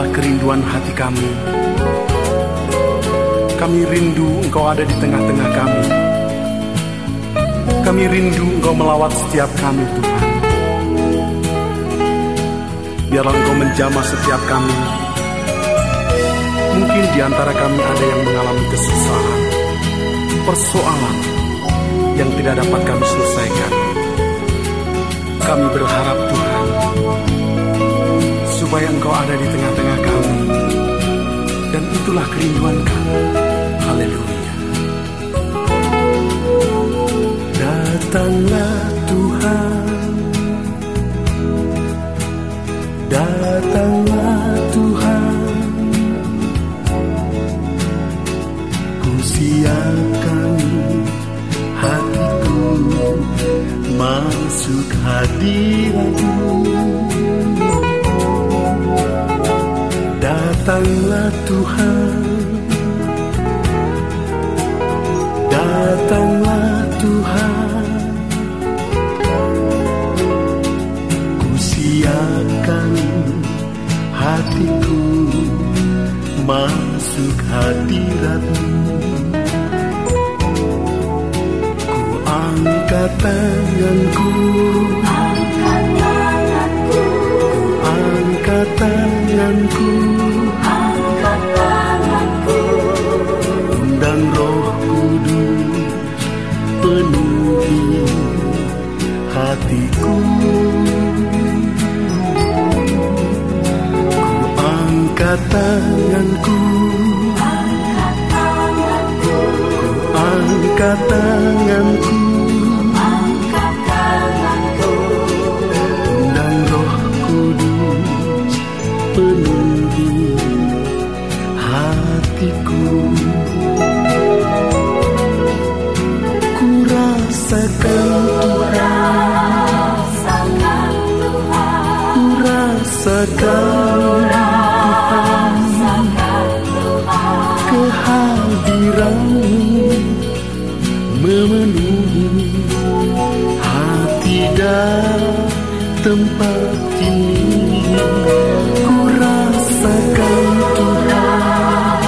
adalah kerinduan hati kami. Kami rindu Engkau ada di tengah-tengah kami. Kami rindu Engkau melawat setiap kami, Tuhan. Biarlah Engkau menjamah setiap kami. Mungkin di antara kami ada yang mengalami kesusahan, persoalan yang tidak dapat kami selesaikan. Kami berharap Tuhan, supaya Engkau ada di tengah-tengah itulah kerinduan kami. Haleluya. Datanglah Tuhan. Datanglah Tuhan. Ku siapkan hatiku masuk hadiratmu. Datanglah Tuhan. Datanglah Tuhan. Ku siapkan hatiku Masuk hadiratmu. Ku angkat tanganku angkat tanganku. Ku angkat tanganku. Undang roh kudus penuhi hatiku. Ku rasakan Tuhan. Ku rasakan Kehadiranmu memenuhi hati dan tempat ini. Ku rasakan Tuhan.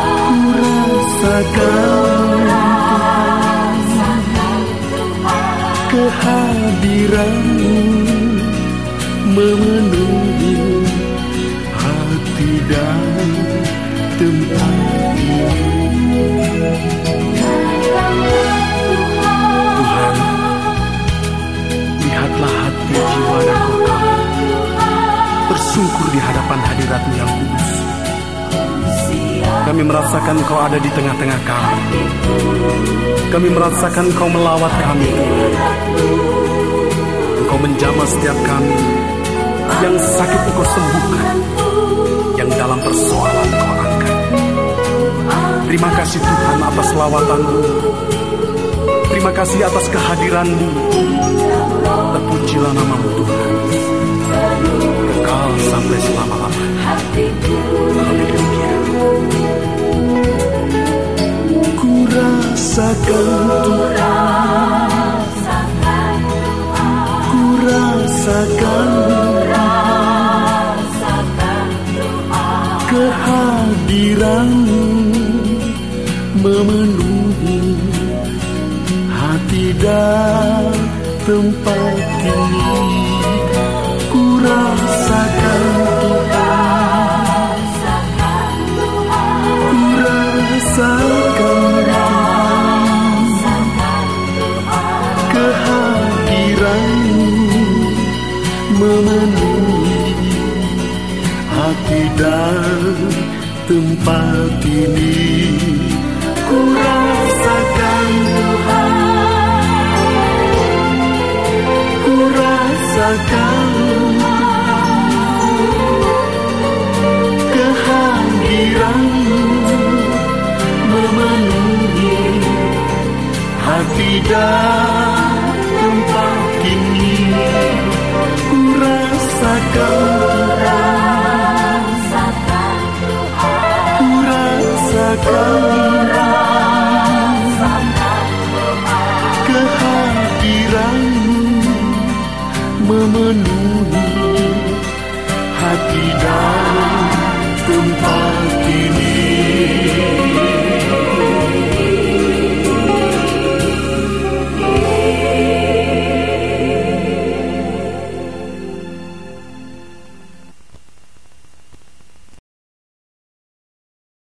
Ku rasakan Kehadiranmu memenuhi hadiratmu yang kudus Kami merasakan kau ada di tengah-tengah kami. Kami merasakan kau melawat kami. Engkau menjamah setiap kami. Yang sakit engkau sembuhkan. Yang dalam persoalan kau angkat. Terima kasih Tuhan atas lawatanmu. Terima kasih atas kehadiranmu. Terpujilah namamu rasakan Tuhan Ku rasakan Kehadiranmu memenuhi hati dan tempat ini memenuhi hati dan tempat ini ku rasakan Tuhan. Ku rasakan kehadiranmu. Memenuhi hati dan tempat ini ku rasakan ku rasakan kehadiranmu memenuhi